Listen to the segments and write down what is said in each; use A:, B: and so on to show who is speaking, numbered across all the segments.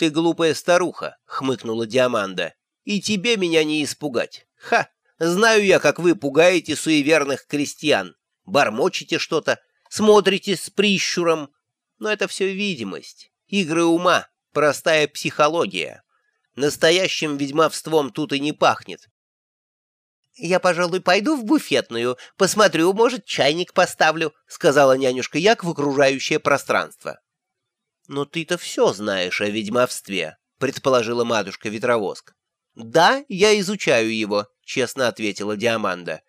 A: «Ты глупая старуха», — хмыкнула Диаманда. «И тебе меня не испугать. Ха! Знаю я, как вы пугаете суеверных крестьян. Бормочете что-то, смотрите с прищуром. Но это все видимость, игры ума, простая психология. Настоящим ведьмовством тут и не пахнет. «Я, пожалуй, пойду в буфетную, посмотрю, может, чайник поставлю», — сказала нянюшка Як в окружающее пространство. «Но ты-то все знаешь о ведьмовстве», — предположила матушка Ветровоск. «Да, я изучаю его», — честно ответила Диаманда.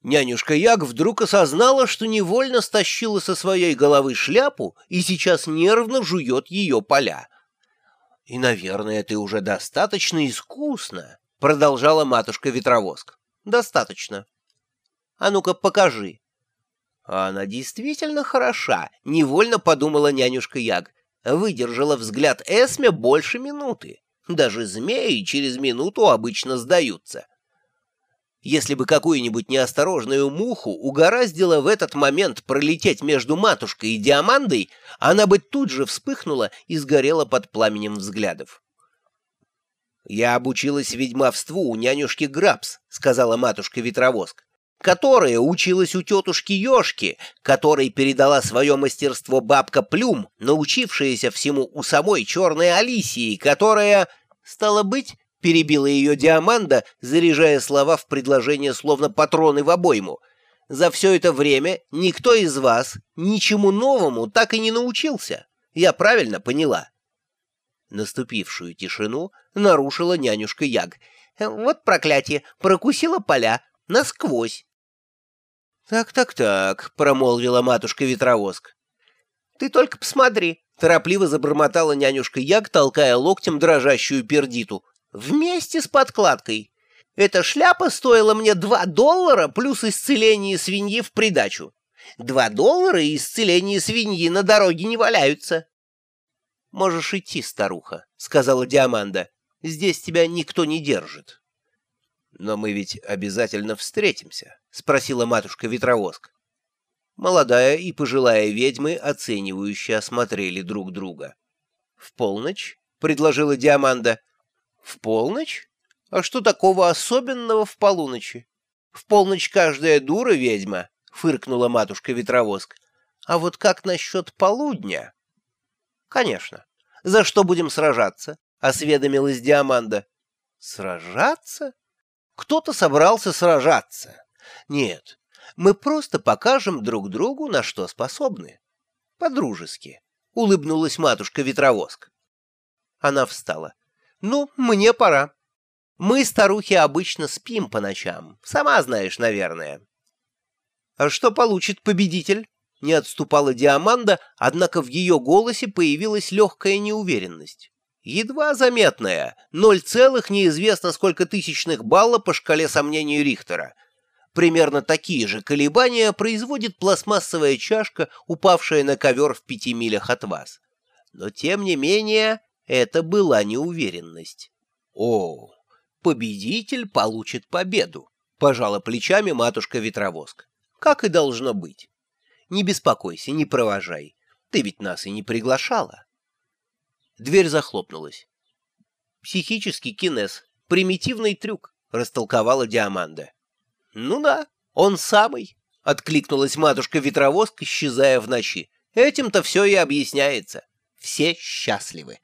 A: Нянюшка Яг вдруг осознала, что невольно стащила со своей головы шляпу и сейчас нервно жует ее поля. «И, наверное, ты уже достаточно искусна», — продолжала матушка Ветровоск. «Достаточно. А ну-ка, покажи». А она действительно хороша, невольно подумала нянюшка Яг. Выдержала взгляд Эсме больше минуты. Даже змеи через минуту обычно сдаются. Если бы какую-нибудь неосторожную муху угораздило в этот момент пролететь между матушкой и диамандой, она бы тут же вспыхнула и сгорела под пламенем взглядов. «Я обучилась ведьмовству у нянюшки Грабс», — сказала матушка Ветровоск, которая училась у тетушки Ёшки, которой передала свое мастерство бабка Плюм, научившаяся всему у самой черной Алисии, которая, стало быть, перебила ее Диаманда, заряжая слова в предложение словно патроны в обойму. За все это время никто из вас ничему новому так и не научился. Я правильно поняла? Наступившую тишину нарушила нянюшка Яг. Вот проклятие, прокусила поля насквозь. «Так-так-так», — промолвила матушка-ветровоск. «Ты только посмотри», — торопливо забормотала нянюшка Яг, толкая локтем дрожащую пердиту. Вместе с подкладкой. Эта шляпа стоила мне два доллара плюс исцеление свиньи в придачу. Два доллара и исцеление свиньи на дороге не валяются. — Можешь идти, старуха, — сказала Диаманда. — Здесь тебя никто не держит. — Но мы ведь обязательно встретимся, — спросила матушка Ветровоск. Молодая и пожилая ведьмы оценивающе осмотрели друг друга. — В полночь, — предложила Диаманда, — в полночь? А что такого особенного в полуночи? В полночь каждая дура ведьма, фыркнула матушка Ветровоск. А вот как насчет полудня? Конечно. За что будем сражаться? Осведомилась Диаманда. Сражаться? Кто-то собрался сражаться. Нет, мы просто покажем друг другу, на что способны. По-дружески, улыбнулась матушка Ветровоск. Она встала. «Ну, мне пора. Мы, старухи, обычно спим по ночам. Сама знаешь, наверное». «А что получит победитель?» Не отступала Диаманда, однако в ее голосе появилась легкая неуверенность. Едва заметная, целых неизвестно сколько тысячных балла по шкале сомнений Рихтера. Примерно такие же колебания производит пластмассовая чашка, упавшая на ковер в пяти милях от вас. Но, тем не менее, это была неуверенность. «О, победитель получит победу», — пожала плечами матушка-ветровоск. «Как и должно быть. Не беспокойся, не провожай. Ты ведь нас и не приглашала». Дверь захлопнулась. «Психический кинез. Примитивный трюк», — растолковала Диаманда. «Ну да, он самый», — откликнулась матушка-ветровоск, исчезая в ночи. «Этим-то все и объясняется. Все счастливы».